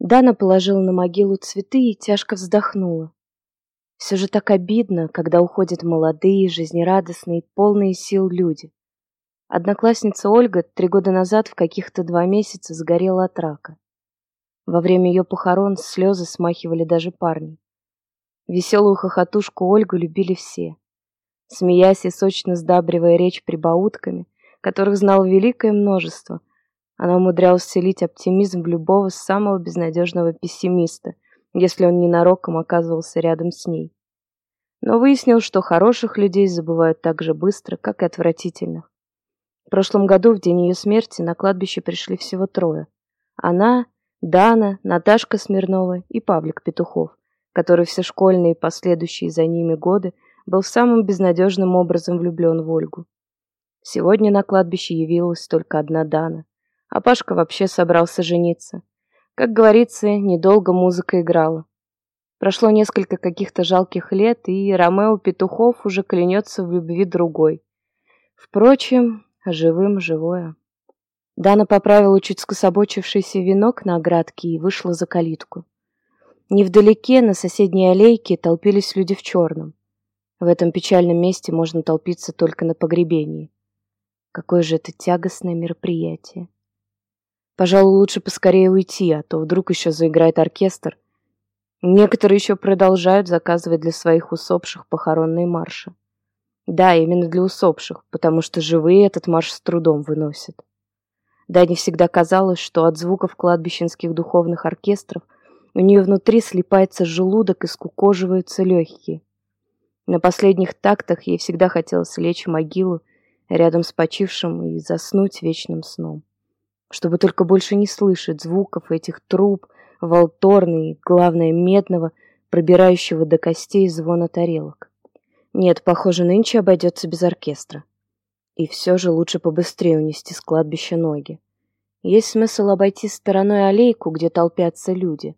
Дана положила на могилу цветы и тяжко вздохнула. Все же так обидно, когда уходят молодые, жизнерадостные, полные сил люди. Одноклассница Ольга три года назад в каких-то два месяца сгорела от рака. Во время ее похорон слезы смахивали даже парни. Веселую хохотушку Ольгу любили все. Смеясь и сочно сдабривая речь прибаутками, которых знал великое множество, она умудрялась вселить оптимизм в любого самого безнадежного пессимиста, если он ненароком оказывался рядом с ней. Но выяснил, что хороших людей забывают так же быстро, как и отвратительных. В прошлом году, в день ее смерти, на кладбище пришли всего трое. Она, Дана, Наташка Смирнова и Павлик Петухов, который все школьные и последующие за ними годы был самым безнадежным образом влюблен в Ольгу. Сегодня на кладбище явилась только одна Дана, а Пашка вообще собрался жениться. Как говорится, недолго музыка играла. Прошло несколько каких-то жалких лет, и Ромео Петухов уже клянется в любви другой. Впрочем, живым живое. Дана поправила чуть скособочившийся венок на оградке и вышла за калитку. Невдалеке, на соседней аллейке, толпились люди в черном. В этом печальном месте можно толпиться только на погребении. Какое же это тягостное мероприятие. Пожалуй, лучше поскорее уйти, а то вдруг еще заиграет оркестр. Некоторые еще продолжают заказывать для своих усопших похоронные марши. Да, именно для усопших, потому что живые этот марш с трудом выносят. Да, не всегда казалось, что от звуков кладбищенских духовных оркестров у нее внутри слипается желудок и скукоживаются легкие. На последних тактах ей всегда хотелось лечь в могилу рядом с почившим и заснуть вечным сном. Чтобы только больше не слышать звуков этих труб, волторны и, главное, медного, пробирающего до костей звона тарелок. Нет, похоже, нынче обойдется без оркестра. И все же лучше побыстрее унести с кладбища ноги. Есть смысл обойти стороной аллейку, где толпятся люди.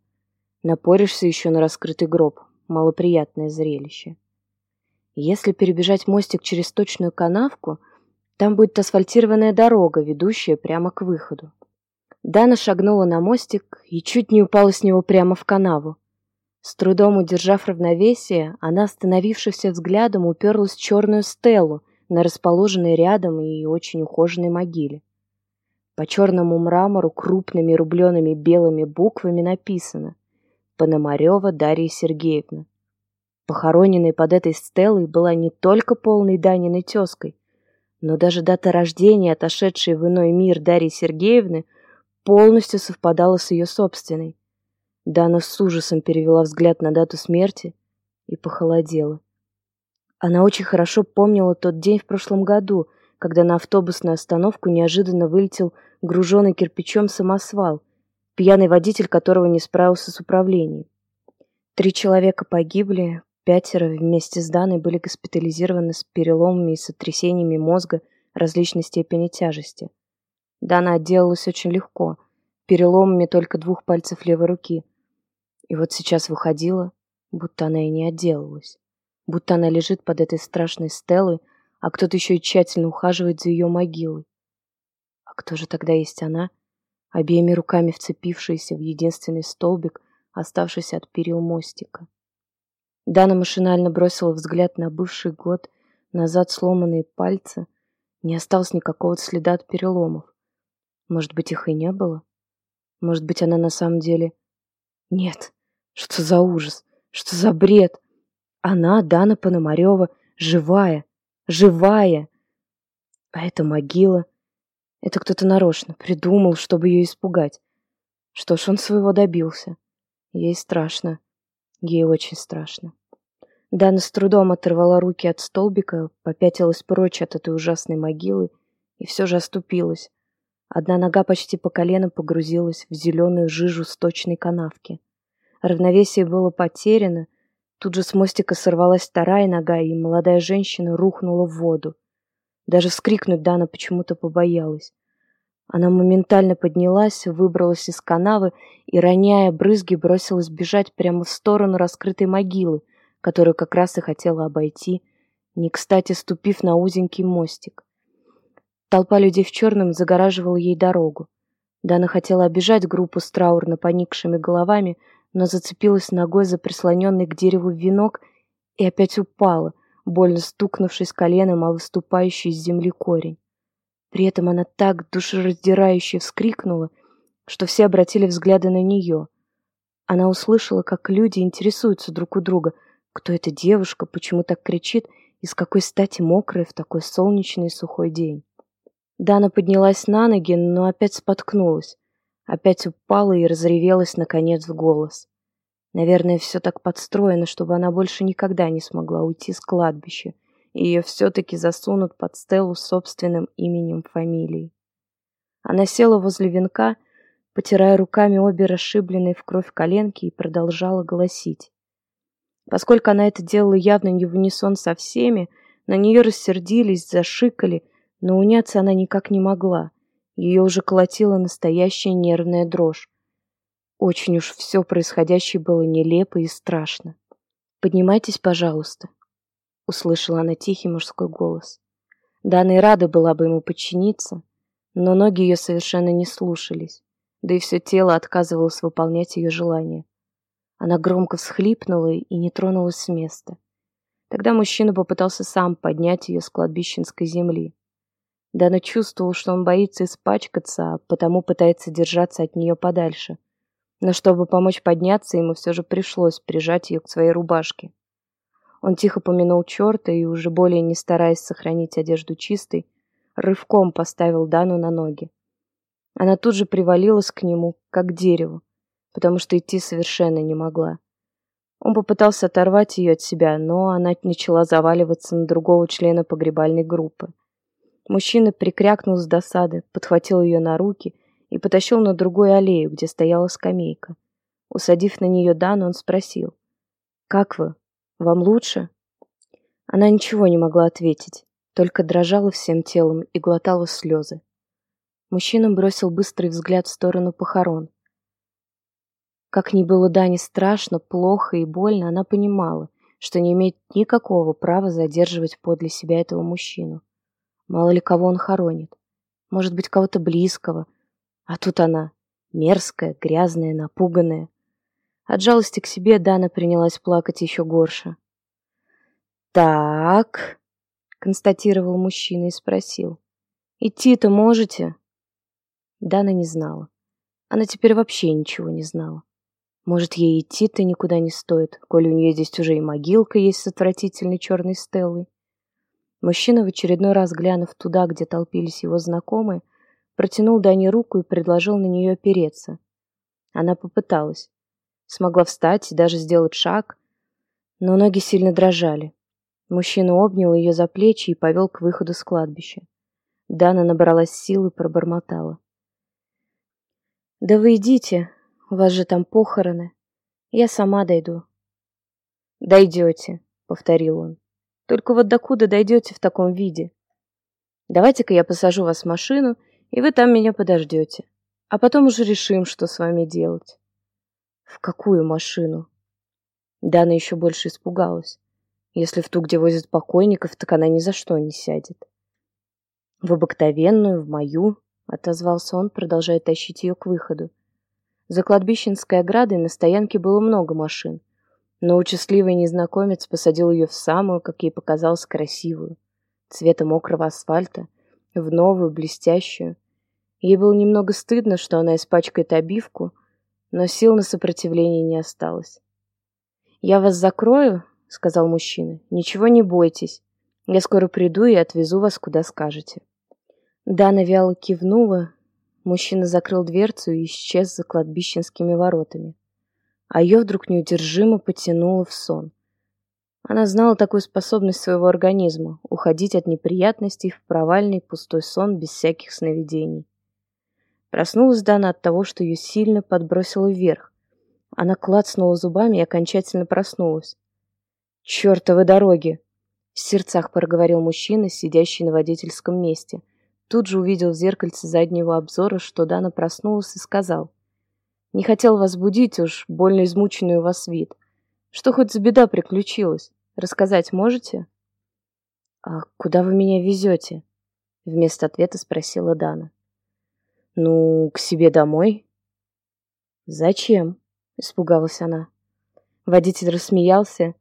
Напоришься еще на раскрытый гроб. Малоприятное зрелище. Если перебежать мостик через точную канавку, там будет асфальтированная дорога, ведущая прямо к выходу. Дана шагнула на мостик и чуть не упала с него прямо в канаву. С трудом удержав равновесие, она, остановившись взглядом, уперлась в черную стелу на расположенной рядом и очень ухоженной могиле. По черному мрамору крупными рубленными белыми буквами написано «Пономарева Дарья Сергеевна». Похороненной под этой стелой была не только полной Даниной тезкой, но даже дата рождения, отошедшей в иной мир Дарьи Сергеевны, полностью совпадала с ее собственной. Дана с ужасом перевела взгляд на дату смерти и похолодела. Она очень хорошо помнила тот день в прошлом году, когда на автобусную остановку неожиданно вылетел груженный кирпичом самосвал, пьяный водитель которого не справился с управлением. Три человека погибли, пятеро вместе с Даной были госпитализированы с переломами и сотрясениями мозга различной степени тяжести. Дана отделалась очень легко, переломами только двух пальцев левой руки – и вот сейчас выходила, будто она и не отделалась. Будто она лежит под этой страшной стелой, а кто-то еще и тщательно ухаживает за ее могилой. А кто же тогда есть она, обеими руками вцепившаяся в единственный столбик, оставшийся от перил мостика? Дана машинально бросила взгляд на бывший год, назад сломанные пальцы. Не осталось никакого следа от переломов. Может быть, их и не было? Может быть, она на самом деле нет, что за ужас, что за бред. Она, Дана Пономарева, живая, живая. А это могила. Это кто-то нарочно придумал, чтобы ее испугать. Что ж, он своего добился. Ей страшно. Ей очень страшно. Дана с трудом оторвала руки от столбика, попятилась прочь от этой ужасной могилы и все же оступилась. Одна нога почти по колено погрузилась в зеленую жижу сточной канавки. Равновесие было потеряно. Тут же с мостика сорвалась вторая нога, и молодая женщина рухнула в воду. Даже вскрикнуть Дана почему-то побоялась. Она моментально поднялась, выбралась из канавы и, роняя брызги, бросилась бежать прямо в сторону раскрытой могилы, которую как раз и хотела обойти, не кстати ступив на узенький мостик. Толпа людей в черном загораживала ей дорогу. Дана хотела обижать группу с траурно поникшими головами, но зацепилась ногой за прислоненный к дереву венок и опять упала, больно стукнувшись коленом о выступающий из земли корень. При этом она так душераздирающе вскрикнула, что все обратили взгляды на нее. Она услышала, как люди интересуются друг у друга, кто эта девушка, почему так кричит и с какой стати мокрая в такой солнечный и сухой день. Дана поднялась на ноги, но опять споткнулась. Опять упала и разревелась, наконец, в голос. Наверное, все так подстроено, чтобы она больше никогда не смогла уйти с кладбища, и ее все-таки засунут под стелу собственным именем фамилией. Она села возле венка, потирая руками обе расшибленные в кровь коленки, и продолжала голосить. Поскольку она это делала явно не в унисон со всеми, на нее рассердились, зашикали, но уняться она никак не могла. Ее уже колотила настоящая нервная дрожь. Очень уж все происходящее было нелепо и страшно. «Поднимайтесь, пожалуйста», — услышала она тихий мужской голос. Дана и рада была бы ему подчиниться, но ноги ее совершенно не слушались, да и все тело отказывалось выполнять ее желания. Она громко всхлипнула и не тронулась с места. Тогда мужчина попытался сам поднять ее с кладбищенской земли. Дана чувствовала, что он боится испачкаться, а потому пытается держаться от нее подальше. Но чтобы помочь подняться, ему все же пришлось прижать ее к своей рубашке. Он тихо помянул черта и, уже более не стараясь сохранить одежду чистой, рывком поставил Дану на ноги. Она тут же привалилась к нему, как к дереву, потому что идти совершенно не могла. Он попытался оторвать ее от себя, но она начала заваливаться на другого члена погребальной группы. Мужчина прикрякнул с досады, подхватил ее на руки и потащил на другую аллею, где стояла скамейка. Усадив на нее Дану, он спросил. «Как вы? Вам лучше?» Она ничего не могла ответить, только дрожала всем телом и глотала слезы. Мужчина бросил быстрый взгляд в сторону похорон. Как ни было Дане страшно, плохо и больно, она понимала, что не имеет никакого права задерживать подле себя этого мужчину. Мало ли кого он хоронит. Может быть, кого-то близкого. А тут она, мерзкая, грязная, напуганная. От жалости к себе Дана принялась плакать еще горше. «Так», — констатировал мужчина и спросил, «идти-то можете?» Дана не знала. Она теперь вообще ничего не знала. Может, ей идти-то никуда не стоит, коли у нее здесь уже и могилка есть с отвратительной черной стеллой. Мужчина, в очередной раз глянув туда, где толпились его знакомые, протянул Дане руку и предложил на нее опереться. Она попыталась. Смогла встать и даже сделать шаг, но ноги сильно дрожали. Мужчина обнял ее за плечи и повел к выходу с кладбища. Дана набралась сил и пробормотала. «Да вы идите, у вас же там похороны. Я сама дойду. Дойдете, повторил он. Только вот докуда дойдете в таком виде? Давайте-ка я посажу вас в машину, и вы там меня подождете. А потом уже решим, что с вами делать. В какую машину? Дана еще больше испугалась. Если в ту, где возят покойников, так она ни за что не сядет. В обыкновенную, в мою, отозвался он, продолжая тащить ее к выходу. За кладбищенской оградой на стоянке было много машин, но участливый незнакомец посадил ее в самую, как ей показалось, красивую, цвета мокрого асфальта, в новую, блестящую. Ей было немного стыдно, что она испачкает обивку, но сил на сопротивление не осталось. «Я вас закрою», — сказал мужчина. «Ничего не бойтесь. Я скоро приду и отвезу вас, куда скажете». Дана вяло кивнула, Мужчина закрыл дверцу и исчез за кладбищенскими воротами. А ее вдруг неудержимо потянуло в сон. Она знала такую способность своего организма — уходить от неприятностей в провальный пустой сон без всяких сновидений. Проснулась Дана от того, что ее сильно подбросило вверх. Она клацнула зубами и окончательно проснулась. «Чертовы дороги!» — в сердцах проговорил мужчина, сидящий на водительском месте — Тут же увидел в зеркальце заднего обзора, что Дана проснулась и сказал. «Не хотел вас будить уж, больно измученный у вас вид. Что хоть за беда приключилась? Рассказать можете?» «А куда вы меня везете?» Вместо ответа спросила Дана. Ну, к себе домой. Зачем? Испугалась она. Водитель рассмеялся.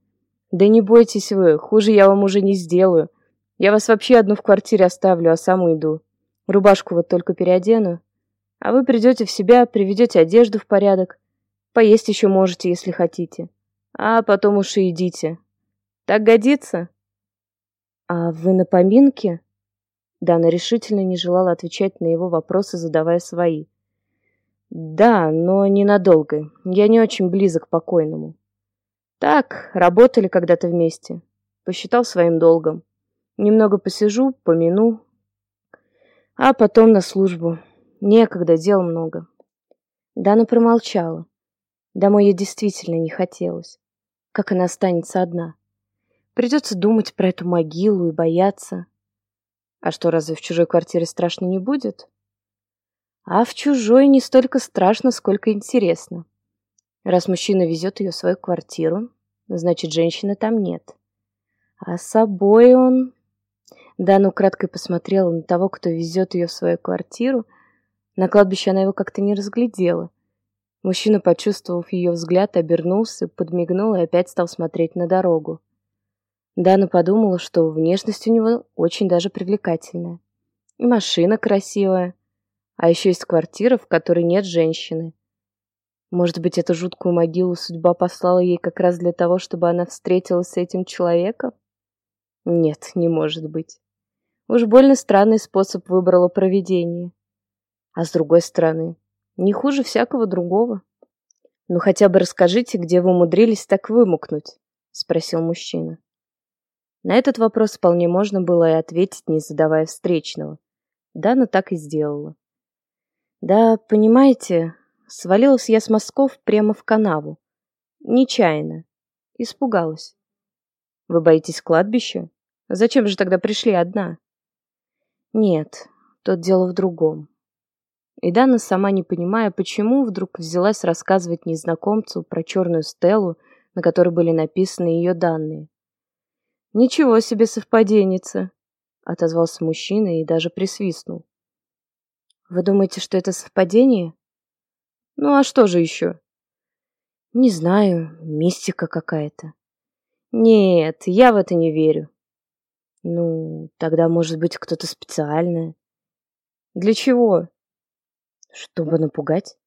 Да не бойтесь вы, хуже я вам уже не сделаю. Я вас вообще одну в квартире оставлю, а сам уйду. Рубашку вот только переодену. А вы придете в себя, приведете одежду в порядок. Поесть еще можете, если хотите. А потом уж и идите. Так годится? А вы на поминке? Дана решительно не желала отвечать на его вопросы, задавая свои. Да, но ненадолго. Я не очень близок к покойному. Так, работали когда-то вместе. Посчитал своим долгом. Немного посижу, помяну, а потом на службу. Некогда, дел много. Дана промолчала. Домой ей действительно не хотелось. Как она останется одна? Придется думать про эту могилу и бояться. А что, разве в чужой квартире страшно не будет? А в чужой не столько страшно, сколько интересно. Раз мужчина везет ее в свою квартиру, значит, женщины там нет. А с собой он... Дана украдкой посмотрела на того, кто везет ее в свою квартиру. На кладбище она его как-то не разглядела. Мужчина, почувствовав ее взгляд, обернулся, подмигнул и опять стал смотреть на дорогу. Дана подумала, что внешность у него очень даже привлекательная. И машина красивая. А еще есть квартира, в которой нет женщины. Может быть, эту жуткую могилу судьба послала ей как раз для того, чтобы она встретилась с этим человеком? Нет, не может быть. Уж больно странный способ выбрало провидение. А с другой стороны, не хуже всякого другого. «Ну хотя бы расскажите, где вы умудрились так вымукнуть?» — спросил мужчина. На этот вопрос вполне можно было и ответить, не задавая встречного. Дана так и сделала. «Да, понимаете, свалилась я с мостков прямо в канаву. Нечаянно. Испугалась. Вы боитесь кладбища? Зачем же тогда пришли одна?» Нет, тут дело в другом. И Дана, сама не понимая, почему, вдруг взялась рассказывать незнакомцу про черную стелу, на которой были написаны ее данные. «Ничего себе совпаденница!» — отозвался мужчина и даже присвистнул. «Вы думаете, что это совпадение?» «Ну а что же еще?» «Не знаю, мистика какая-то». «Нет, я в это не верю. Ну, тогда, может быть, кто-то специальное. Для чего? Чтобы напугать.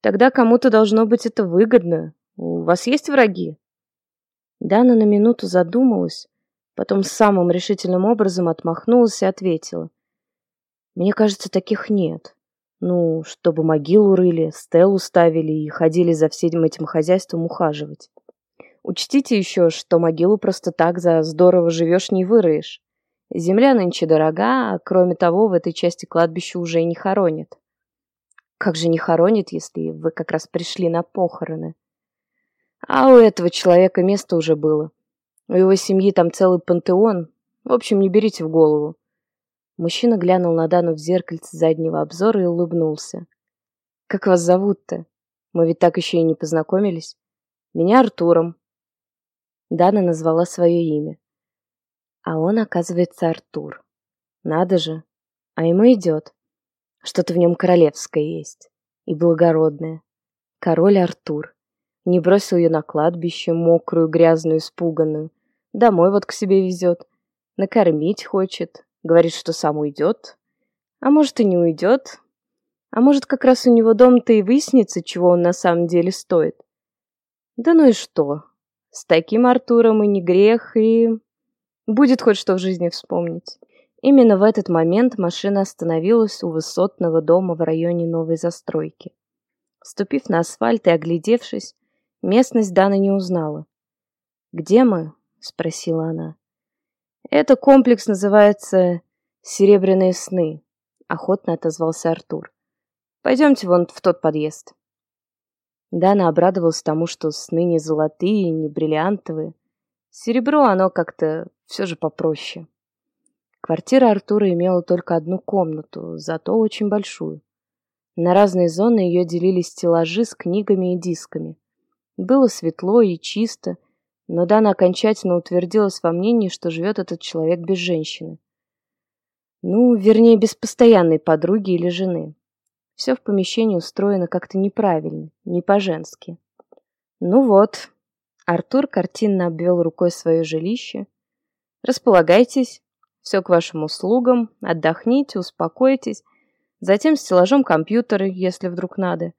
Тогда кому-то должно быть это выгодно. У вас есть враги? Дана на минуту задумалась, потом самым решительным образом отмахнулась и ответила. Мне кажется, таких нет. Ну, чтобы могилу рыли, стелу ставили и ходили за всем этим хозяйством ухаживать. Учтите еще, что могилу просто так за здорово живешь не выроешь. Земля нынче дорога, а кроме того, в этой части кладбища уже и не хоронят. Как же не хоронят, если вы как раз пришли на похороны? А у этого человека место уже было. У его семьи там целый пантеон. В общем, не берите в голову. Мужчина глянул на Дану в зеркальце заднего обзора и улыбнулся. «Как вас зовут-то? Мы ведь так еще и не познакомились. Меня Артуром. Дана назвала свое имя. А он, оказывается, Артур. Надо же. А ему идет. Что-то в нем королевское есть. И благородное. Король Артур. Не бросил ее на кладбище, мокрую, грязную, испуганную. Домой вот к себе везет. Накормить хочет. Говорит, что сам уйдет. А может и не уйдет. А может как раз у него дом-то и выяснится, чего он на самом деле стоит. Да ну и что? С таким Артуром и не грех, и... Будет хоть что в жизни вспомнить. Именно в этот момент машина остановилась у высотного дома в районе новой застройки. Ступив на асфальт и оглядевшись, местность Дана не узнала. «Где мы?» — спросила она. «Это комплекс называется «Серебряные сны», — охотно отозвался Артур. «Пойдемте вон в тот подъезд». Дана обрадовалась тому, что сны не золотые, не бриллиантовые. Серебро оно как-то все же попроще. Квартира Артура имела только одну комнату, зато очень большую. На разные зоны ее делили стеллажи с книгами и дисками. Было светло и чисто, но Дана окончательно утвердилась во мнении, что живет этот человек без женщины. Ну, вернее, без постоянной подруги или жены. Все в помещении устроено как-то неправильно, не по-женски. Ну вот, Артур картинно обвел рукой свое жилище. Располагайтесь, все к вашим услугам, отдохните, успокойтесь. Затем стеллажом компьютеры, если вдруг надо.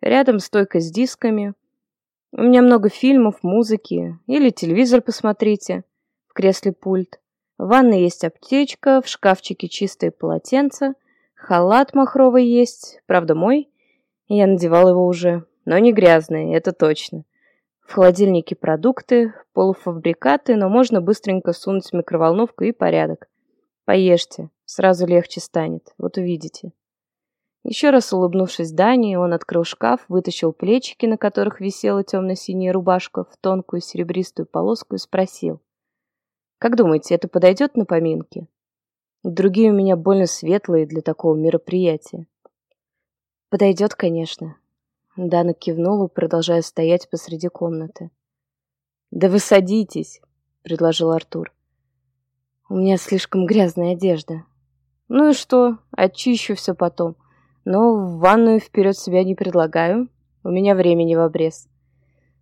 Рядом стойка с дисками. У меня много фильмов, музыки. Или телевизор посмотрите. В кресле пульт. В ванной есть аптечка, в шкафчике чистые полотенца. Халат махровый есть, правда мой. Я надевал его уже, но не грязный, это точно. В холодильнике продукты, полуфабрикаты, но можно быстренько сунуть в микроволновку и порядок. Поешьте, сразу легче станет, вот увидите. Еще раз улыбнувшись Дани, он открыл шкаф, вытащил плечики, на которых висела темно-синяя рубашка в тонкую серебристую полоску и спросил. «Как думаете, это подойдет на поминки?» Другие у меня больно светлые для такого мероприятия. Подойдет, конечно. Дана кивнула, продолжая стоять посреди комнаты. Да вы садитесь, предложил Артур. У меня слишком грязная одежда. Ну и что, очищу все потом. Но в ванную вперед себя не предлагаю. У меня времени в обрез.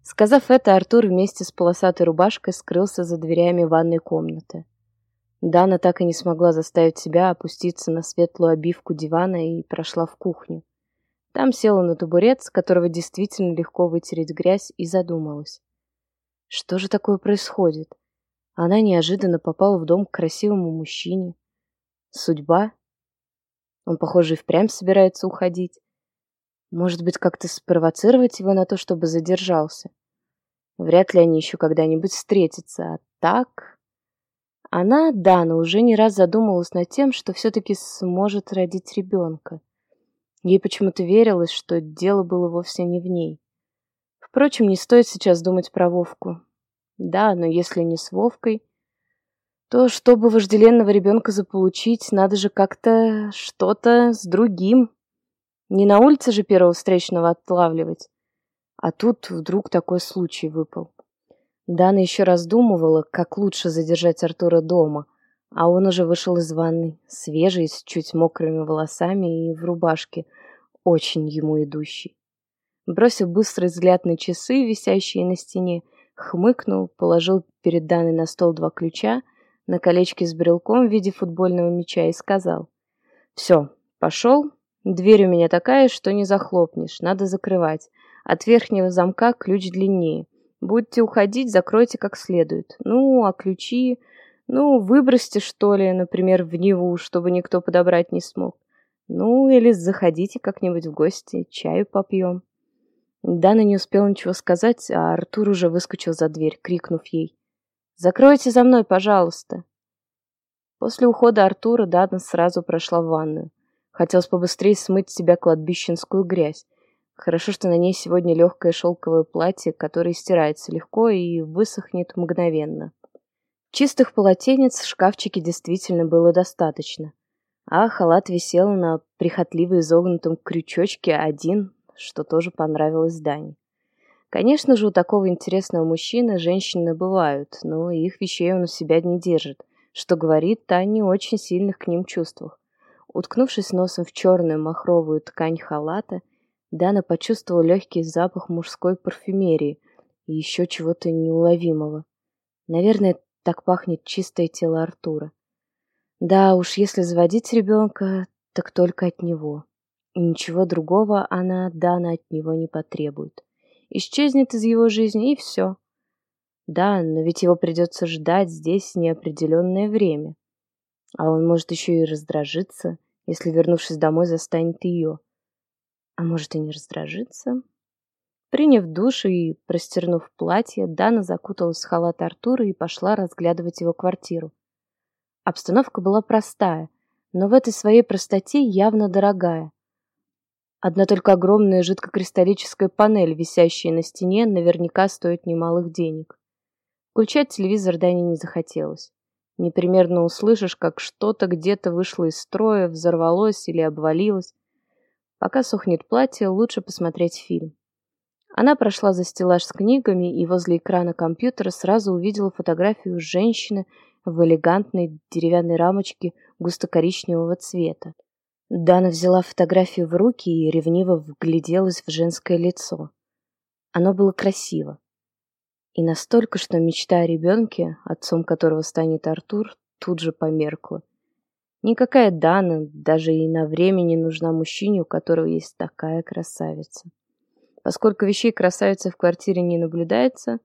Сказав это, Артур вместе с полосатой рубашкой скрылся за дверями ванной комнаты. Дана так и не смогла заставить себя опуститься на светлую обивку дивана и прошла в кухню. Там села на табурет, с которого действительно легко вытереть грязь, и задумалась. Что же такое происходит? Она неожиданно попала в дом к красивому мужчине. Судьба? Он, похоже, и впрямь собирается уходить. Может быть, как-то спровоцировать его на то, чтобы задержался? Вряд ли они еще когда-нибудь встретятся, а так... Она, Дана, уже не раз задумывалась над тем, что все-таки сможет родить ребенка. Ей почему-то верилось, что дело было вовсе не в ней. Впрочем, не стоит сейчас думать про Вовку. Да, но если не с Вовкой, то чтобы вожделенного ребенка заполучить, надо же как-то что-то с другим. Не на улице же первого встречного отлавливать. А тут вдруг такой случай выпал. Дана еще раздумывала, как лучше задержать Артура дома, а он уже вышел из ванной, свежий, с чуть мокрыми волосами и в рубашке, очень ему идущий. Бросив быстрый взгляд на часы, висящие на стене, хмыкнул, положил перед Даной на стол два ключа, на колечке с брелком в виде футбольного мяча и сказал. «Все, пошел. Дверь у меня такая, что не захлопнешь, надо закрывать. От верхнего замка ключ длиннее. Будете уходить, закройте как следует. Ну, а ключи... Ну, выбросьте, что ли, например, в Неву, чтобы никто подобрать не смог. Ну, или заходите как-нибудь в гости, чаю попьем. Дана не успела ничего сказать, а Артур уже выскочил за дверь, крикнув ей. «Закройте за мной, пожалуйста!» После ухода Артура Дана сразу прошла в ванную. Хотелось побыстрее смыть с себя кладбищенскую грязь. Хорошо, что на ней сегодня легкое шелковое платье, которое стирается легко и высохнет мгновенно. Чистых полотенец в шкафчике действительно было достаточно, а халат висел на прихотливо изогнутом крючочке один, что тоже понравилось Дане. Конечно же, у такого интересного мужчины женщины бывают, но их вещей он у себя не держит, что говорит о не очень сильных к ним чувствах. Уткнувшись носом в черную махровую ткань халата, Дана почувствовала легкий запах мужской парфюмерии и еще чего-то неуловимого. Наверное, так пахнет чистое тело Артура. Да уж, если заводить ребенка, так только от него. И ничего другого она, Дана, от него не потребует. Исчезнет из его жизни, и все. Да, но ведь его придется ждать здесь неопределенное время. А он может еще и раздражиться, если, вернувшись домой, застанет ее. А может и не раздражиться? Приняв душ и простернув платье, Дана закуталась в халат Артура и пошла разглядывать его квартиру. Обстановка была простая, но в этой своей простоте явно дорогая. Одна только огромная жидкокристаллическая панель, висящая на стене, наверняка стоит немалых денег. Включать телевизор Дане не захотелось. Непримерно услышишь, как что-то где-то вышло из строя, взорвалось или обвалилось. Пока сохнет платье, лучше посмотреть фильм. Она прошла за стеллаж с книгами и возле экрана компьютера сразу увидела фотографию женщины в элегантной деревянной рамочке густо-коричневого цвета. Дана взяла фотографию в руки и ревниво вгляделась в женское лицо. Оно было красиво. И настолько, что мечта о ребенке, отцом которого станет Артур, тут же померкла. Никакая Дана даже и на время не нужна мужчине, у которого есть такая красавица. Поскольку вещей красавицы в квартире не наблюдается,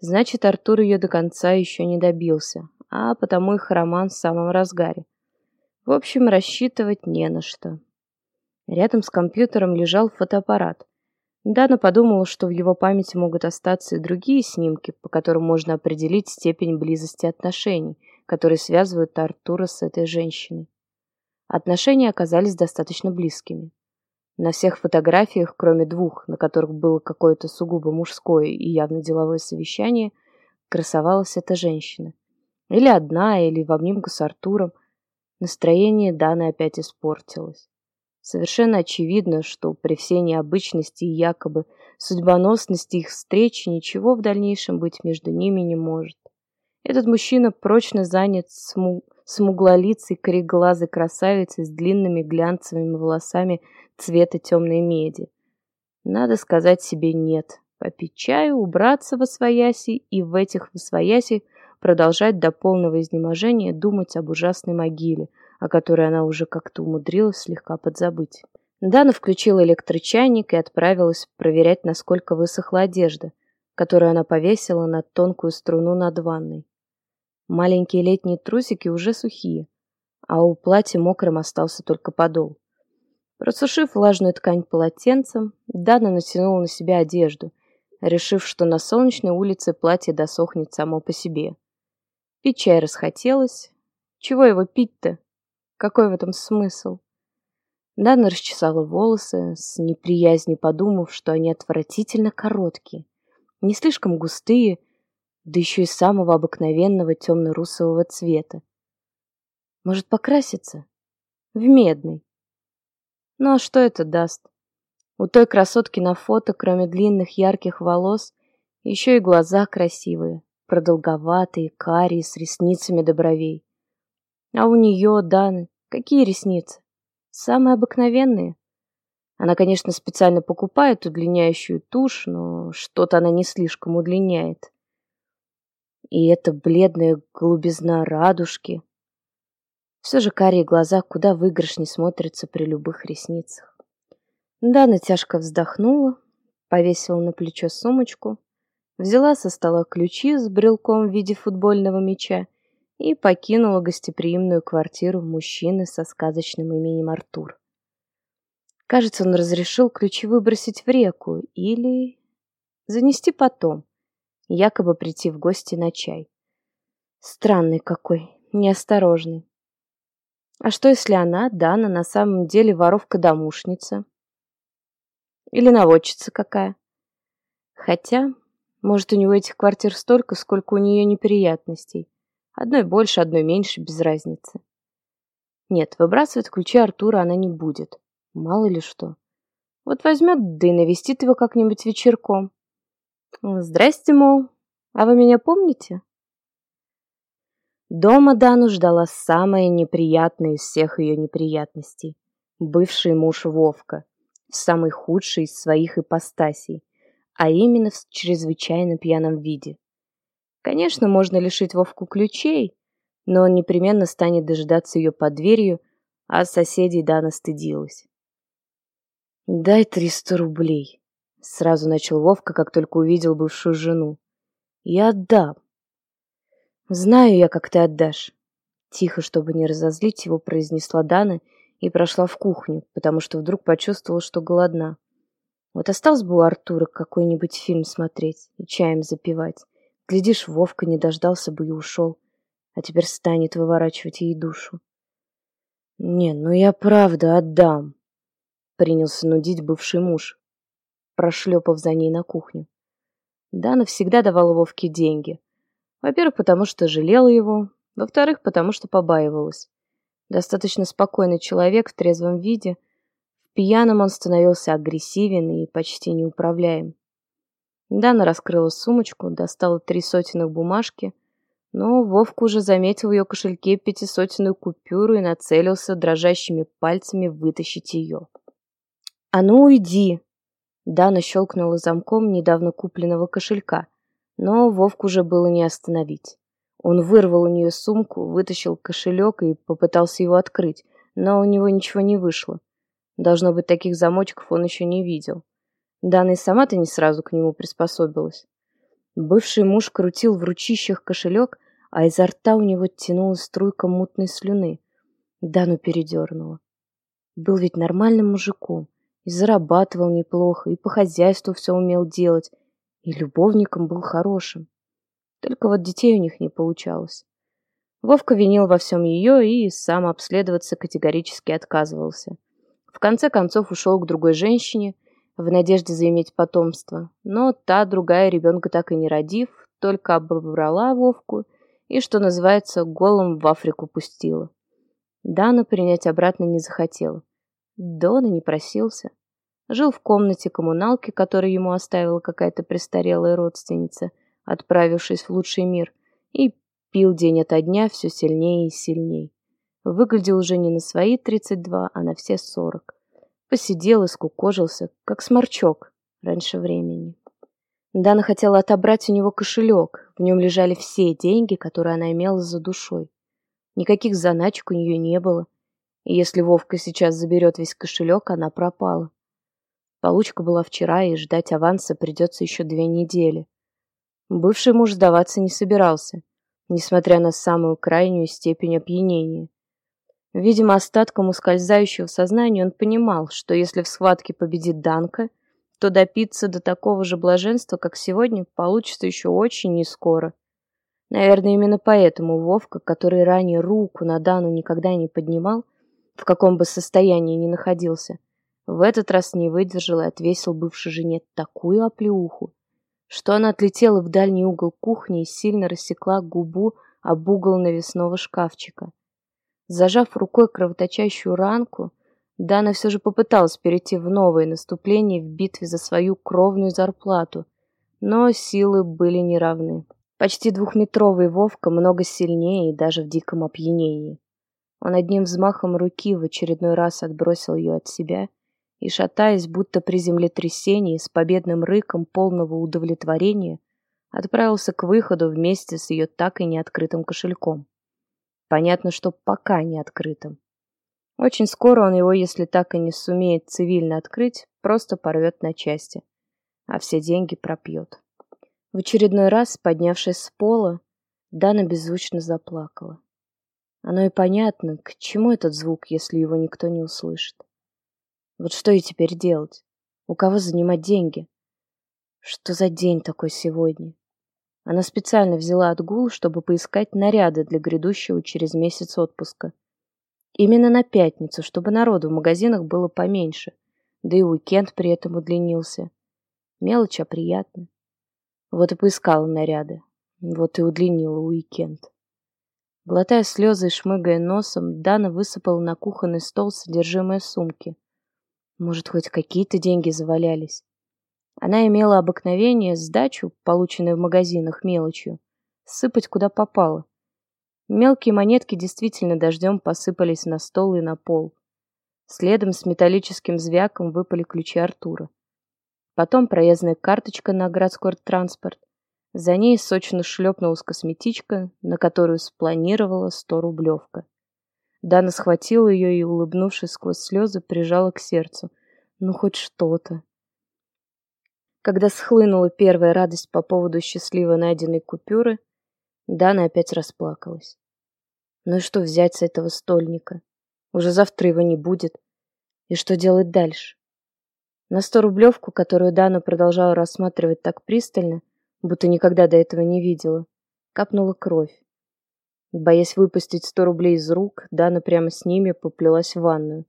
значит, Артур ее до конца еще не добился, а потому их роман в самом разгаре. В общем, рассчитывать не на что. Рядом с компьютером лежал фотоаппарат. Дана подумала, что в его памяти могут остаться и другие снимки, по которым можно определить степень близости отношений, которые связывают Артура с этой женщиной. Отношения оказались достаточно близкими. На всех фотографиях, кроме двух, на которых было какое-то сугубо мужское и явно деловое совещание, красовалась эта женщина. Или одна, или в обнимку с Артуром. Настроение Даны опять испортилось. Совершенно очевидно, что при всей необычности и якобы судьбоносности их встречи ничего в дальнейшем быть между ними не может. Этот мужчина прочно занят сму... смуглолицей кореглазой красавицей с длинными глянцевыми волосами цвета темной меди. Надо сказать себе «нет», попить чаю, убраться во свояси и в этих восвояси продолжать до полного изнеможения думать об ужасной могиле, о которой она уже как-то умудрилась слегка подзабыть. Дана включила электрочайник и отправилась проверять, насколько высохла одежда, которую она повесила на тонкую струну над ванной. Маленькие летние трусики уже сухие, а у платья мокрым остался только подол. Просушив влажную ткань полотенцем, Дана натянула на себя одежду, решив, что на солнечной улице платье досохнет само по себе. Пить чай расхотелось. Чего его пить-то? Какой в этом смысл? Дана расчесала волосы, с неприязнью подумав, что они отвратительно короткие, не слишком густые, да еще и самого обыкновенного темно-русового цвета. Может, покраситься? В медный. Ну а что это даст? У той красотки на фото, кроме длинных ярких волос, еще и глаза красивые, продолговатые, карие, с ресницами до бровей. А у нее, Даны, какие ресницы? Самые обыкновенные. Она, конечно, специально покупает удлиняющую тушь, но что-то она не слишком удлиняет. И эта бледная голубизна радужки. Все же карие глаза куда выигрышней смотрятся при любых ресницах. Дана тяжко вздохнула, повесила на плечо сумочку, взяла со стола ключи с брелком в виде футбольного мяча и покинула гостеприимную квартиру мужчины со сказочным именем Артур. Кажется, он разрешил ключи выбросить в реку или занести потом, якобы прийти в гости на чай. Странный какой, неосторожный. А что, если она, Дана, на самом деле воровка-домушница? Или наводчица какая? Хотя, может, у него этих квартир столько, сколько у нее неприятностей. Одной больше, одной меньше, без разницы. Нет, выбрасывать ключи Артура она не будет. Мало ли что. Вот возьмет, да и навестит его как-нибудь вечерком. Здрасте, мол. А вы меня помните? Дома Дану ждала самая неприятная из всех ее неприятностей. Бывший муж Вовка, в самой худшей из своих ипостасей, а именно в чрезвычайно пьяном виде. Конечно, можно лишить Вовку ключей, но он непременно станет дожидаться ее под дверью, а соседей Дана стыдилась. «Дай триста рублей», — сразу начал Вовка, как только увидел бывшую жену. «Я отдам». «Знаю я, как ты отдашь», — тихо, чтобы не разозлить его, произнесла Дана и прошла в кухню, потому что вдруг почувствовала, что голодна. Вот остался бы у Артура какой-нибудь фильм смотреть и чаем запивать. Глядишь, Вовка не дождался бы и ушел, а теперь станет выворачивать ей душу. «Не, ну я правда отдам», — принялся нудить бывший муж, прошлепав за ней на кухню. Дана всегда давала Вовке деньги. Во-первых, потому что жалела его, во-вторых, потому что побаивалась. Достаточно спокойный человек в трезвом виде, в пьяном он становился агрессивен и почти неуправляем. Дана раскрыла сумочку, достала три сотенных бумажки, Но Вовка уже заметил в ее кошельке пятисотенную купюру и нацелился дрожащими пальцами вытащить ее. «А ну уйди!» Дана щелкнула замком недавно купленного кошелька, но Вовку уже было не остановить. Он вырвал у нее сумку, вытащил кошелек и попытался его открыть, но у него ничего не вышло. Должно быть, таких замочков он еще не видел. Дана и сама-то не сразу к нему приспособилась. Бывший муж крутил в ручищах кошелек, а изо рта у него тянулась струйка мутной слюны. Дану передернула. Был ведь нормальным мужиком, и зарабатывал неплохо, и по хозяйству все умел делать, и любовником был хорошим. Только вот детей у них не получалось. Вовка винил во всем ее и сам обследоваться категорически отказывался. В конце концов ушел к другой женщине – в надежде заиметь потомство, но та другая ребенка так и не родив, только обобрала Вовку и, что называется, голым в Африку пустила. Дана принять обратно не захотела. Дона не просился. Жил в комнате коммуналки, которую ему оставила какая-то престарелая родственница, отправившись в лучший мир, и пил день ото дня все сильнее и сильнее. Выглядел уже не на свои 32, а на все 40. Посидел и скукожился, как сморчок раньше времени. Дана хотела отобрать у него кошелек. В нем лежали все деньги, которые она имела за душой. Никаких заначек у нее не было. И если Вовка сейчас заберет весь кошелек, она пропала. Получка была вчера, и ждать аванса придется еще две недели. Бывший муж сдаваться не собирался, несмотря на самую крайнюю степень опьянения. Видимо, остатком ускользающего сознания он понимал, что если в схватке победит Данка, то допиться до такого же блаженства, как сегодня, получится еще очень нескоро. Наверное, именно поэтому Вовка, который ранее руку на Дану никогда не поднимал, в каком бы состоянии ни находился, в этот раз не выдержал и отвесил бывшей жене такую оплеуху, что она отлетела в дальний угол кухни и сильно рассекла губу об угол навесного шкафчика. Зажав рукой кровоточащую ранку, Дана все же попыталась перейти в новое наступление в битве за свою кровную зарплату, но силы были неравны. Почти двухметровый Вовка много сильнее и даже в диком опьянении. Он одним взмахом руки в очередной раз отбросил ее от себя и, шатаясь, будто при землетрясении, с победным рыком полного удовлетворения, отправился к выходу вместе с ее так и неоткрытым кошельком. Понятно, что пока не открытым. Очень скоро он его, если так и не сумеет цивильно открыть, просто порвет на части, а все деньги пропьет. В очередной раз, поднявшись с пола, Дана беззвучно заплакала. Оно и понятно, к чему этот звук, если его никто не услышит. Вот что ей теперь делать? У кого занимать деньги? Что за день такой сегодня? Она специально взяла отгул, чтобы поискать наряды для грядущего через месяц отпуска. Именно на пятницу, чтобы народу в магазинах было поменьше, да и уикенд при этом удлинился. Мелочь, а приятно. Вот и поискала наряды, вот и удлинила уикенд. Глотая слезы и шмыгая носом, Дана высыпала на кухонный стол содержимое сумки. Может, хоть какие-то деньги завалялись. Она имела обыкновение сдачу, полученную в магазинах мелочью, сыпать куда попало. Мелкие монетки действительно дождем посыпались на стол и на пол. Следом с металлическим звяком выпали ключи Артура. Потом проездная карточка на городской транспорт. За ней сочно шлепнулась косметичка, на которую спланировала сто рублевка. Дана схватила ее и, улыбнувшись сквозь слезы, прижала к сердцу. Ну, хоть что-то. Когда схлынула первая радость по поводу счастливо найденной купюры, Дана опять расплакалась. Ну и что взять с этого стольника? Уже завтра его не будет. И что делать дальше? На сто рублевку, которую Дана продолжала рассматривать так пристально, будто никогда до этого не видела, капнула кровь. Боясь выпустить сто рублей из рук, Дана прямо с ними поплелась в ванную.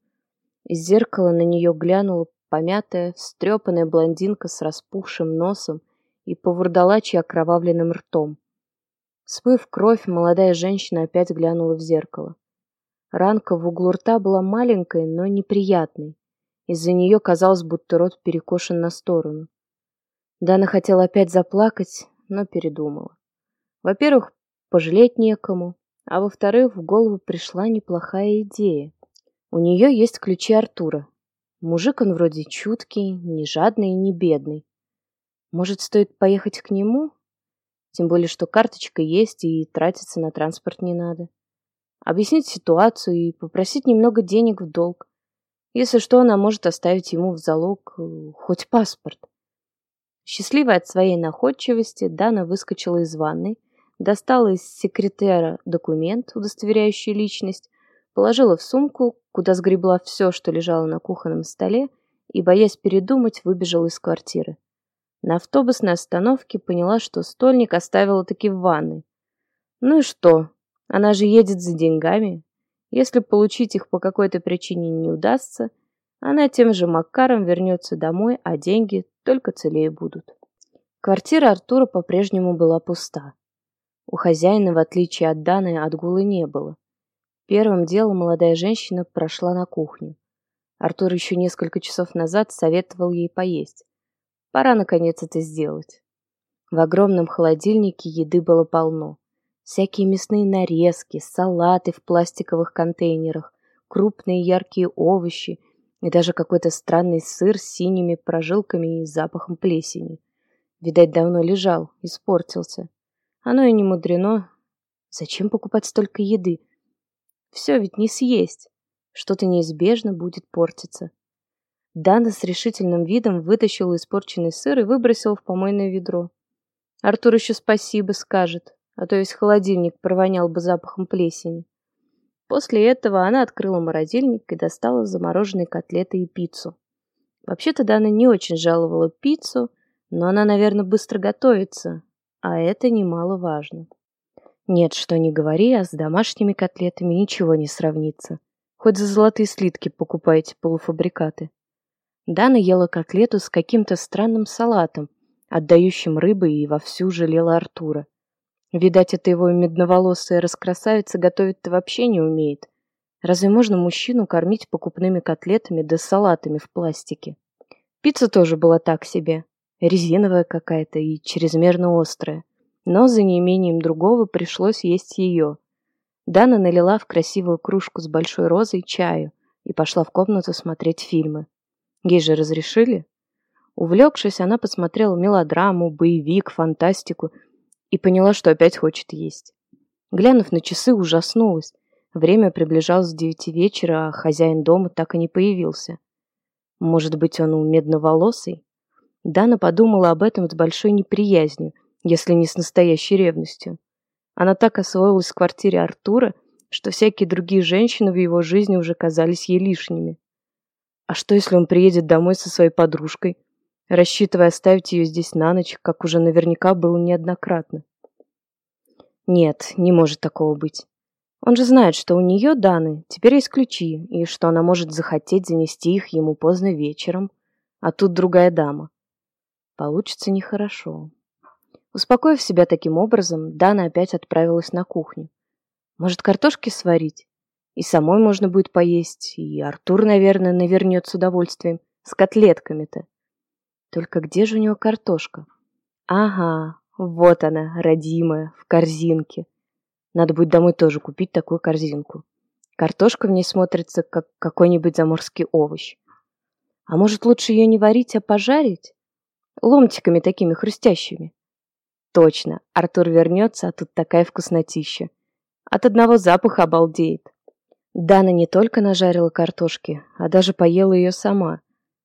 Из зеркала на нее глянула помятая, встрепанная блондинка с распухшим носом и повурдалачьи окровавленным ртом. Смыв кровь, молодая женщина опять глянула в зеркало. Ранка в углу рта была маленькой, но неприятной. Из-за нее казалось, будто рот перекошен на сторону. Дана хотела опять заплакать, но передумала. Во-первых, пожалеть некому, а во-вторых, в голову пришла неплохая идея. У нее есть ключи Артура. Мужик он вроде чуткий, не жадный и не бедный. Может, стоит поехать к нему? Тем более, что карточка есть и тратиться на транспорт не надо. Объяснить ситуацию и попросить немного денег в долг. Если что, она может оставить ему в залог э, хоть паспорт. Счастливая от своей находчивости, Дана выскочила из ванной, достала из секретера документ, удостоверяющий личность, положила в сумку, куда сгребла все, что лежало на кухонном столе, и, боясь передумать, выбежала из квартиры. На автобусной остановке поняла, что стольник оставила таки в ванной. Ну и что? Она же едет за деньгами. Если получить их по какой-то причине не удастся, она тем же Макаром вернется домой, а деньги только целее будут. Квартира Артура по-прежнему была пуста. У хозяина, в отличие от Даны, отгула не было. Первым делом молодая женщина прошла на кухню. Артур еще несколько часов назад советовал ей поесть. Пора, наконец, это сделать. В огромном холодильнике еды было полно. Всякие мясные нарезки, салаты в пластиковых контейнерах, крупные яркие овощи и даже какой-то странный сыр с синими прожилками и запахом плесени. Видать, давно лежал, испортился. Оно и не мудрено. Зачем покупать столько еды? Все ведь не съесть. Что-то неизбежно будет портиться. Дана с решительным видом вытащил испорченный сыр и выбросил в помойное ведро. Артур еще спасибо скажет, а то весь холодильник провонял бы запахом плесени. После этого она открыла морозильник и достала замороженные котлеты и пиццу. Вообще-то Дана не очень жаловала пиццу, но она, наверное, быстро готовится, а это немаловажно. Нет, что не говори, а с домашними котлетами ничего не сравнится. Хоть за золотые слитки покупайте полуфабрикаты. Дана ела котлету с каким-то странным салатом, отдающим рыбой и вовсю жалела Артура. Видать, эта его медноволосая раскрасавица готовить-то вообще не умеет. Разве можно мужчину кормить покупными котлетами да салатами в пластике? Пицца тоже была так себе. Резиновая какая-то и чрезмерно острая. Но за неимением другого пришлось есть ее. Дана налила в красивую кружку с большой розой чаю и пошла в комнату смотреть фильмы. Ей же разрешили. Увлекшись, она посмотрела мелодраму, боевик, фантастику и поняла, что опять хочет есть. Глянув на часы, ужаснулась. Время приближалось к девяти вечера, а хозяин дома так и не появился. Может быть, он у медноволосый? Дана подумала об этом с большой неприязнью, если не с настоящей ревностью. Она так освоилась в квартире Артура, что всякие другие женщины в его жизни уже казались ей лишними. А что, если он приедет домой со своей подружкой, рассчитывая оставить ее здесь на ночь, как уже наверняка было неоднократно? Нет, не может такого быть. Он же знает, что у нее, Даны, теперь есть ключи, и что она может захотеть занести их ему поздно вечером, а тут другая дама. Получится нехорошо. Успокоив себя таким образом, Дана опять отправилась на кухню. Может, картошки сварить? И самой можно будет поесть, и Артур, наверное, навернет с удовольствием. С котлетками-то. Только где же у него картошка? Ага, вот она, родимая, в корзинке. Надо будет домой тоже купить такую корзинку. Картошка в ней смотрится, как какой-нибудь заморский овощ. А может, лучше ее не варить, а пожарить? Ломтиками такими хрустящими. Точно, Артур вернется, а тут такая вкуснотища. От одного запаха обалдеет. Дана не только нажарила картошки, а даже поела ее сама.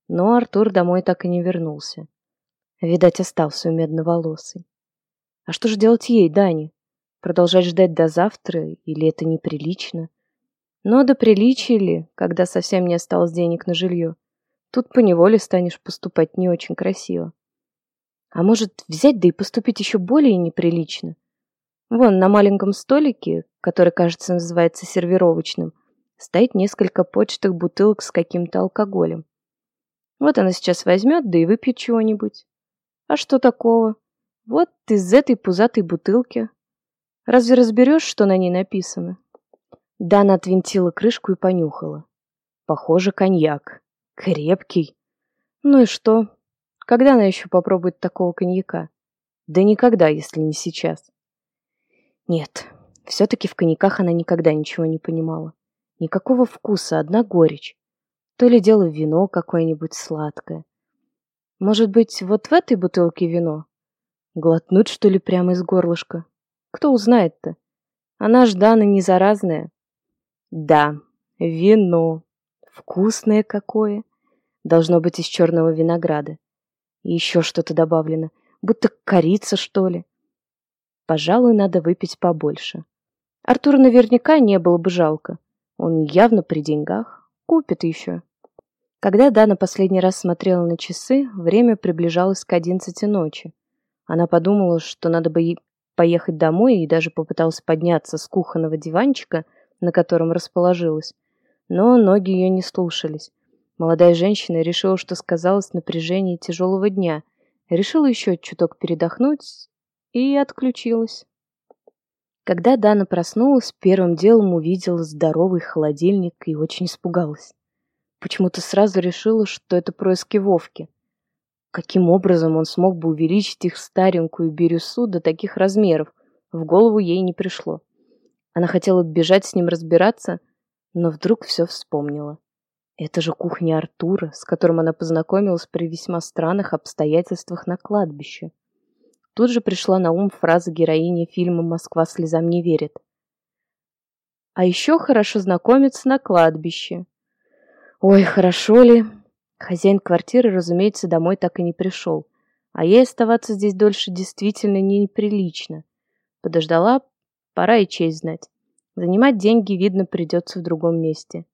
Но Артур домой так и не вернулся. Видать, остался у медноволосой. А что же делать ей, Дане? Продолжать ждать до завтра, или это неприлично? Но до приличия ли, когда совсем не осталось денег на жилье? Тут поневоле станешь поступать не очень красиво. А может, взять да и поступить еще более неприлично? Вон, на маленьком столике, который, кажется, называется сервировочным, стоит несколько почтых бутылок с каким-то алкоголем. Вот она сейчас возьмет, да и выпьет чего-нибудь. А что такого? Вот из этой пузатой бутылки. Разве разберешь, что на ней написано? Дана отвинтила крышку и понюхала. Похоже, коньяк. Крепкий. Ну и что? Когда она еще попробует такого коньяка? Да никогда, если не сейчас. Нет, все-таки в коньяках она никогда ничего не понимала. Никакого вкуса, одна горечь. То ли дело вино какое-нибудь сладкое. Может быть, вот в этой бутылке вино? Глотнуть, что ли, прямо из горлышка? Кто узнает-то? Она ж Дана не заразная. Да, вино. Вкусное какое. Должно быть из черного винограда. И еще что-то добавлено. Будто корица, что ли. Пожалуй, надо выпить побольше. Артуру наверняка не было бы жалко. Он явно при деньгах. Купит еще. Когда Дана последний раз смотрела на часы, время приближалось к одиннадцати ночи. Она подумала, что надо бы поехать домой и даже попыталась подняться с кухонного диванчика, на котором расположилась. Но ноги ее не слушались. Молодая женщина решила, что сказалось напряжение тяжелого дня, решила еще чуток передохнуть и отключилась. Когда Дана проснулась, первым делом увидела здоровый холодильник и очень испугалась. Почему-то сразу решила, что это происки Вовки. Каким образом он смог бы увеличить их старенькую бирюсу до таких размеров, в голову ей не пришло. Она хотела бежать с ним разбираться, но вдруг все вспомнила. Это же кухня Артура, с которым она познакомилась при весьма странных обстоятельствах на кладбище. Тут же пришла на ум фраза героини фильма «Москва слезам не верит». А еще хорошо знакомиться на кладбище. Ой, хорошо ли? Хозяин квартиры, разумеется, домой так и не пришел. А ей оставаться здесь дольше действительно не неприлично. Подождала, пора и честь знать. Занимать деньги, видно, придется в другом месте.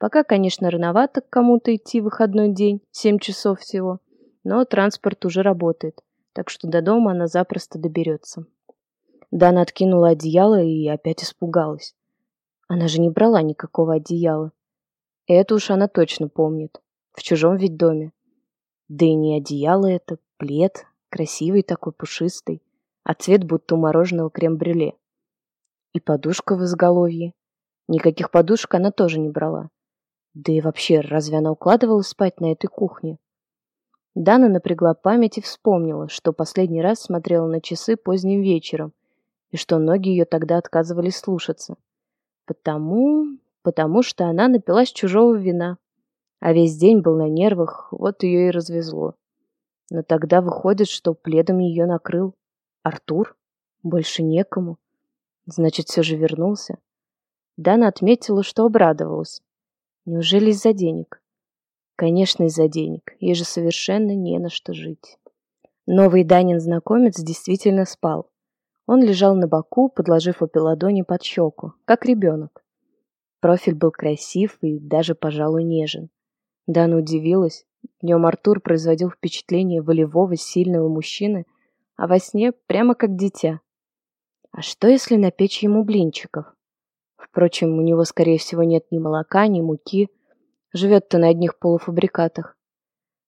Пока, конечно, рановато к кому-то идти в выходной день, семь часов всего, но транспорт уже работает, так что до дома она запросто доберется. Дана откинула одеяло и опять испугалась. Она же не брала никакого одеяла. Это уж она точно помнит. В чужом ведь доме. Да и не одеяло это, плед, красивый такой, пушистый, а цвет будто у мороженого крем-брюле. И подушка в изголовье. Никаких подушек она тоже не брала. Да и вообще, разве она укладывалась спать на этой кухне? Дана напрягла память и вспомнила, что последний раз смотрела на часы поздним вечером, и что ноги ее тогда отказывались слушаться. Потому... потому что она напилась чужого вина а весь день был на нервах, вот ее и развезло. Но тогда выходит, что пледом ее накрыл Артур. Больше некому. Значит, все же вернулся. Дана отметила, что обрадовалась. Неужели из-за денег? Конечно, из-за денег. Ей же совершенно не на что жить. Новый Данин знакомец действительно спал. Он лежал на боку, подложив обе ладони под щеку, как ребенок. Профиль был красив и даже, пожалуй, нежен. Дана удивилась. Днем Артур производил впечатление волевого, сильного мужчины, а во сне прямо как дитя. А что, если напечь ему блинчиков? Впрочем, у него, скорее всего, нет ни молока, ни муки. Живет-то на одних полуфабрикатах.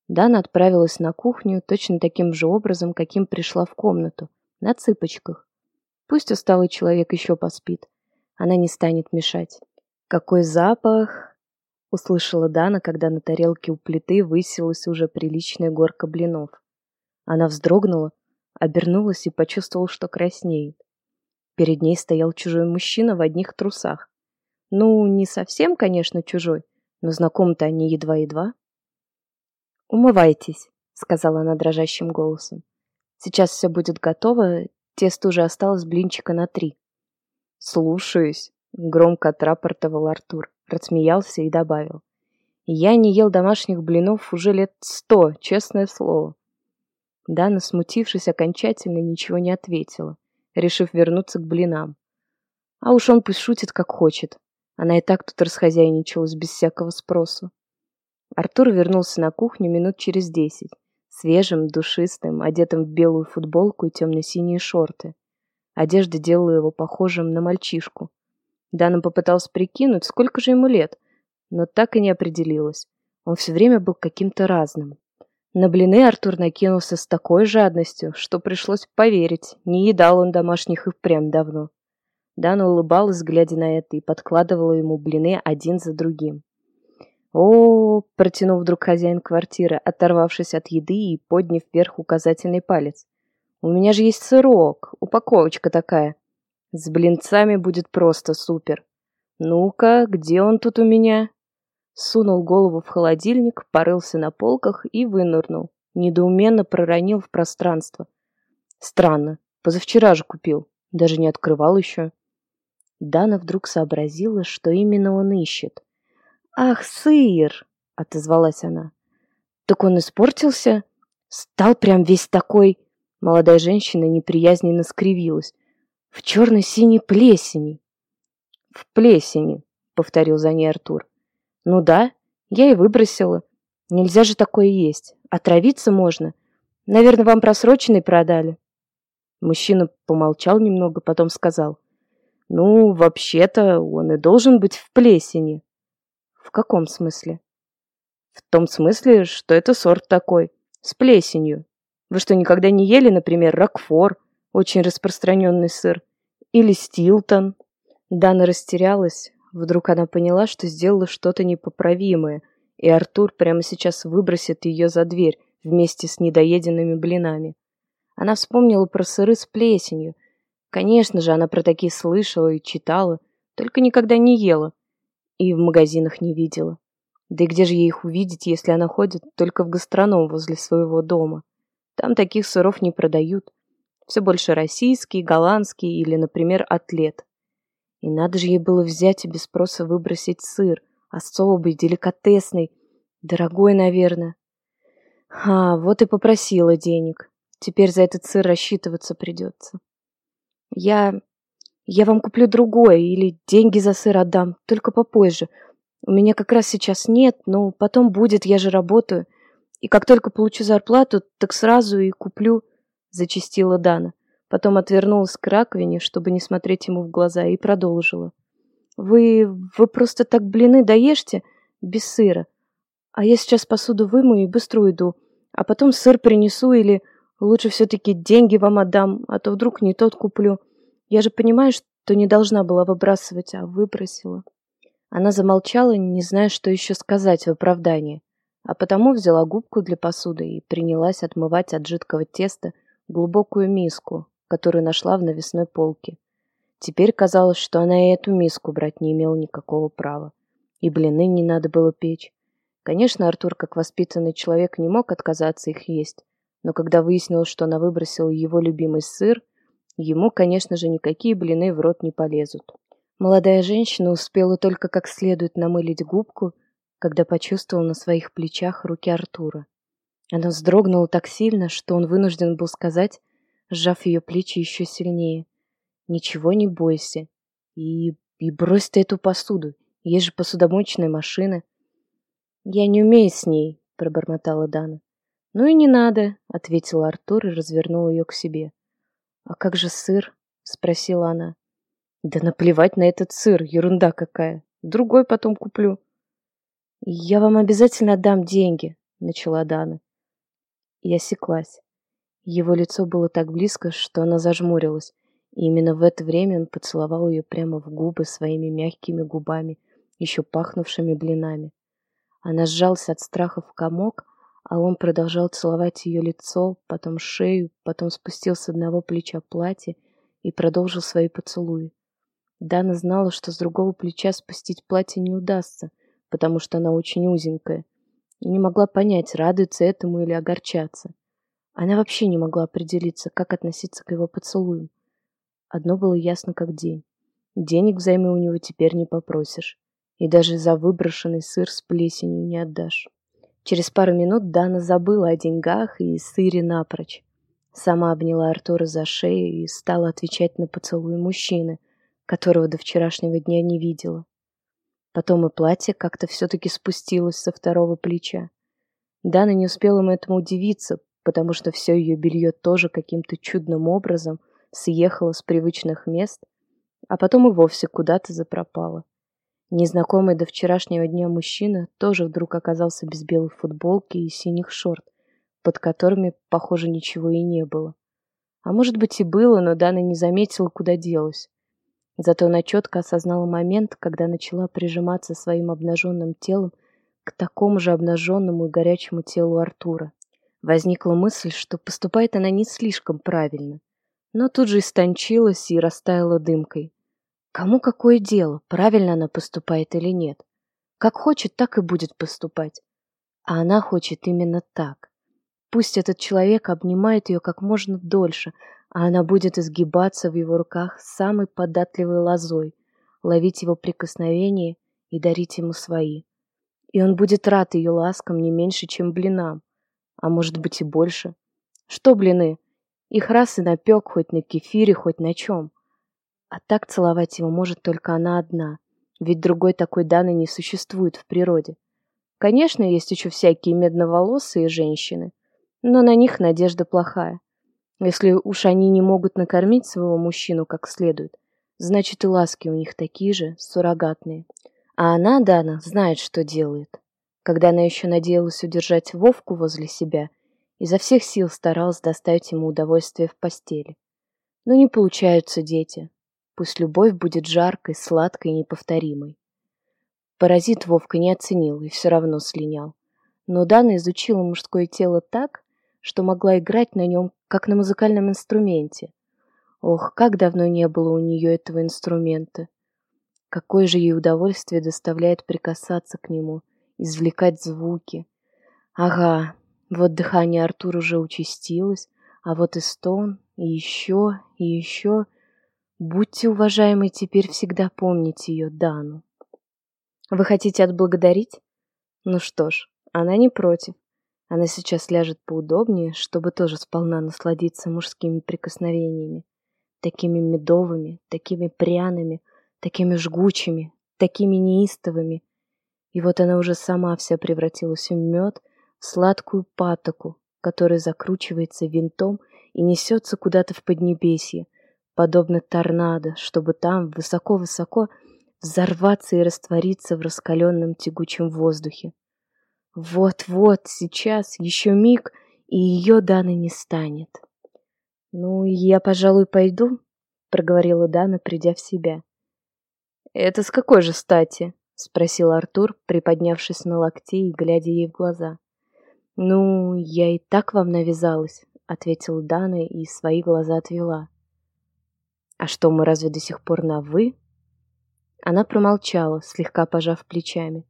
Дана отправилась на кухню точно таким же образом, каким пришла в комнату, на цыпочках. Пусть усталый человек еще поспит. Она не станет мешать. Какой запах! услышала Дана, когда на тарелке у плиты высилась уже приличная горка блинов. Она вздрогнула, обернулась и почувствовала, что краснеет. Перед ней стоял чужой мужчина в одних трусах. Ну, не совсем, конечно, чужой, но знакомы-то они едва-едва. «Умывайтесь», — сказала она дрожащим голосом. «Сейчас все будет готово, тесто уже осталось блинчика на три». «Слушаюсь», — громко отрапортовал Артур рассмеялся и добавил. «Я не ел домашних блинов уже лет сто, честное слово». Дана, смутившись окончательно, ничего не ответила, решив вернуться к блинам. А уж он пусть шутит, как хочет. Она и так тут расхозяйничалась без всякого спросу. Артур вернулся на кухню минут через десять, свежим, душистым, одетым в белую футболку и темно-синие шорты. Одежда делала его похожим на мальчишку, Дана попыталась прикинуть, сколько же ему лет, но так и не определилась. Он все время был каким-то разным. На блины Артур накинулся с такой жадностью, что пришлось поверить, не едал он домашних и впрямь давно. Дана улыбалась, глядя на это, и подкладывала ему блины один за другим. О, -о, протянул вдруг хозяин квартиры, оторвавшись от еды и подняв вверх указательный палец. У меня же есть сырок, упаковочка такая. С блинцами будет просто супер. Ну-ка, где он тут у меня? Сунул голову в холодильник, порылся на полках и вынырнул. Недоуменно проронил в пространство. Странно, позавчера же купил, даже не открывал еще. Дана вдруг сообразила, что именно он ищет. «Ах, сыр!» — отозвалась она. «Так он испортился? Стал прям весь такой...» Молодая женщина неприязненно скривилась. «В черно-синей плесени». «В плесени», — повторил за ней Артур. «Ну да, я и выбросила. Нельзя же такое есть. Отравиться можно. Наверное, вам просроченный продали». Мужчина помолчал немного, потом сказал. Ну, вообще-то, он и должен быть в плесени. В каком смысле? В том смысле, что это сорт такой, с плесенью. Вы что, никогда не ели, например, ракфор, очень распространенный сыр, или стилтон? Дана растерялась. Вдруг она поняла, что сделала что-то непоправимое, и Артур прямо сейчас выбросит ее за дверь вместе с недоеденными блинами. Она вспомнила про сыры с плесенью, Конечно же, она про такие слышала и читала, только никогда не ела и в магазинах не видела. Да и где же ей их увидеть, если она ходит только в гастроном возле своего дома? Там таких сыров не продают. Все больше российские, голландские или, например, атлет. И надо же ей было взять и без спроса выбросить сыр. Особый, деликатесный, дорогой, наверное. А, вот и попросила денег. Теперь за этот сыр рассчитываться придется. Я... я вам куплю другое или деньги за сыр отдам, только попозже. У меня как раз сейчас нет, но потом будет, я же работаю. И как только получу зарплату, так сразу и куплю, зачастила Дана. Потом отвернулась к раковине, чтобы не смотреть ему в глаза, и продолжила. Вы... вы просто так блины доешьте без сыра. А я сейчас посуду вымою и быстро уйду. А потом сыр принесу или Лучше все-таки деньги вам отдам, а то вдруг не тот куплю. Я же понимаю, что не должна была выбрасывать, а выбросила. Она замолчала, не зная, что еще сказать в оправдании, а потому взяла губку для посуды и принялась отмывать от жидкого теста глубокую миску, которую нашла в навесной полке. Теперь казалось, что она и эту миску брать не имела никакого права. И блины не надо было печь. Конечно, Артур, как воспитанный человек, не мог отказаться их есть, но когда выяснилось, что она выбросила его любимый сыр, ему, конечно же, никакие блины в рот не полезут. Молодая женщина успела только как следует намылить губку, когда почувствовала на своих плечах руки Артура. Она вздрогнула так сильно, что он вынужден был сказать, сжав ее плечи еще сильнее. «Ничего не бойся. И, и брось ты эту посуду. Есть же посудомоечная машина». «Я не умею с ней», — пробормотала Дана. «Ну и не надо», — ответил Артур и развернул ее к себе. «А как же сыр?» — спросила она. «Да наплевать на этот сыр, ерунда какая. Другой потом куплю». «Я вам обязательно дам деньги», — начала Дана. И осеклась. Его лицо было так близко, что она зажмурилась, и именно в это время он поцеловал ее прямо в губы своими мягкими губами, еще пахнувшими блинами. Она сжалась от страха в комок, а он продолжал целовать ее лицо, потом шею, потом спустил с одного плеча платье и продолжил свои поцелуи. Дана знала, что с другого плеча спустить платье не удастся, потому что она очень узенькая, и не могла понять, радуется этому или огорчаться. Она вообще не могла определиться, как относиться к его поцелуям. Одно было ясно как день. Денег взаймы у него теперь не попросишь, и даже за выброшенный сыр с плесенью не отдашь. Через пару минут Дана забыла о деньгах и сыре напрочь. Сама обняла Артура за шею и стала отвечать на поцелуй мужчины, которого до вчерашнего дня не видела. Потом и платье как-то все-таки спустилось со второго плеча. Дана не успела ему этому удивиться, потому что все ее белье тоже каким-то чудным образом съехало с привычных мест, а потом и вовсе куда-то запропало. Незнакомый до вчерашнего дня мужчина тоже вдруг оказался без белой футболки и синих шорт, под которыми, похоже, ничего и не было. А может быть и было, но Дана не заметила, куда делась. Зато она четко осознала момент, когда начала прижиматься своим обнаженным телом к такому же обнаженному и горячему телу Артура. Возникла мысль, что поступает она не слишком правильно, но тут же истончилась и растаяла дымкой. Кому какое дело, правильно она поступает или нет? Как хочет, так и будет поступать. А она хочет именно так. Пусть этот человек обнимает ее как можно дольше, а она будет изгибаться в его руках самой податливой лозой, ловить его прикосновения и дарить ему свои. И он будет рад ее ласкам не меньше, чем блинам, а может быть и больше. Что блины? Их раз и напек, хоть на кефире, хоть на чем. А так целовать его может только она одна, ведь другой такой Даны не существует в природе. Конечно, есть еще всякие медноволосые женщины, но на них надежда плохая. Если уж они не могут накормить своего мужчину как следует, значит и ласки у них такие же, суррогатные. А она, Дана, знает, что делает. Когда она еще надеялась удержать Вовку возле себя, изо всех сил старалась доставить ему удовольствие в постели. Но не получаются дети. Пусть любовь будет жаркой, сладкой и неповторимой. Паразит Вовка не оценил и все равно слинял. Но Дана изучила мужское тело так, что могла играть на нем, как на музыкальном инструменте. Ох, как давно не было у нее этого инструмента. Какое же ей удовольствие доставляет прикасаться к нему, извлекать звуки. Ага, вот дыхание Артура уже участилось, а вот и стон, и еще, и еще. Будьте, уважаемый, теперь всегда помните ее, Дану. Вы хотите отблагодарить? Ну что ж, она не против. Она сейчас ляжет поудобнее, чтобы тоже сполна насладиться мужскими прикосновениями. Такими медовыми, такими пряными, такими жгучими, такими неистовыми. И вот она уже сама вся превратилась в мед, в сладкую патоку, которая закручивается винтом и несется куда-то в поднебесье, подобно торнадо, чтобы там, высоко-высоко, взорваться и раствориться в раскаленном тягучем воздухе. Вот-вот, сейчас, еще миг, и ее Даны не станет. «Ну, я, пожалуй, пойду», — проговорила Дана, придя в себя. «Это с какой же стати?» — спросил Артур, приподнявшись на локте и глядя ей в глаза. «Ну, я и так вам навязалась», — ответила Дана и свои глаза отвела. «А что, мы разве до сих пор на «вы»?» Она промолчала, слегка пожав плечами.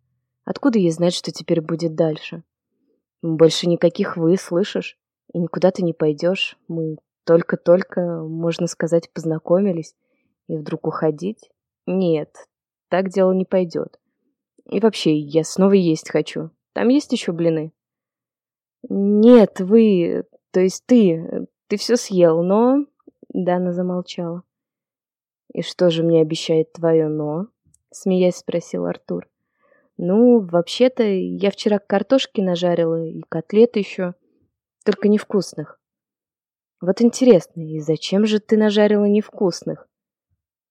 Откуда ей знать, что теперь будет дальше? Больше никаких «вы», слышишь? И никуда ты не пойдешь. Мы только-только, можно сказать, познакомились. И вдруг уходить? Нет, так дело не пойдет. И вообще, я снова есть хочу. Там есть еще блины? Нет, вы, то есть ты, ты все съел, но... Дана замолчала. «И что же мне обещает твое «но»?» — смеясь спросил Артур. «Ну, вообще-то, я вчера картошки нажарила и котлет еще, только невкусных». «Вот интересно, и зачем же ты нажарила невкусных?»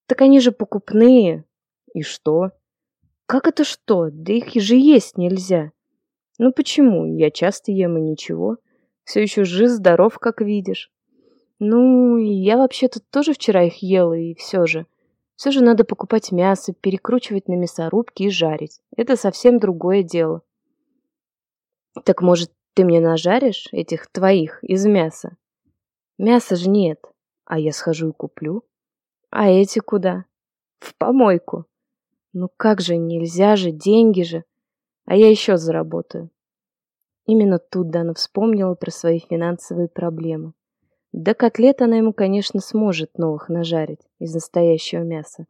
«Так они же покупные». «И что?» «Как это что? Да их же есть нельзя». «Ну почему? Я часто ем и ничего. Все еще жив-здоров, как видишь». Ну, я вообще-то тоже вчера их ела, и все же. Все же надо покупать мясо, перекручивать на мясорубке и жарить. Это совсем другое дело. Так может, ты мне нажаришь этих твоих из мяса? Мяса же нет. А я схожу и куплю. А эти куда? В помойку. Ну как же, нельзя же, деньги же. А я еще заработаю. Именно тут Дана вспомнила про свои финансовые проблемы. Да котлет она ему, конечно, сможет новых нажарить из настоящего мяса,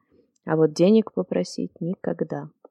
а вот денег попросить никогда.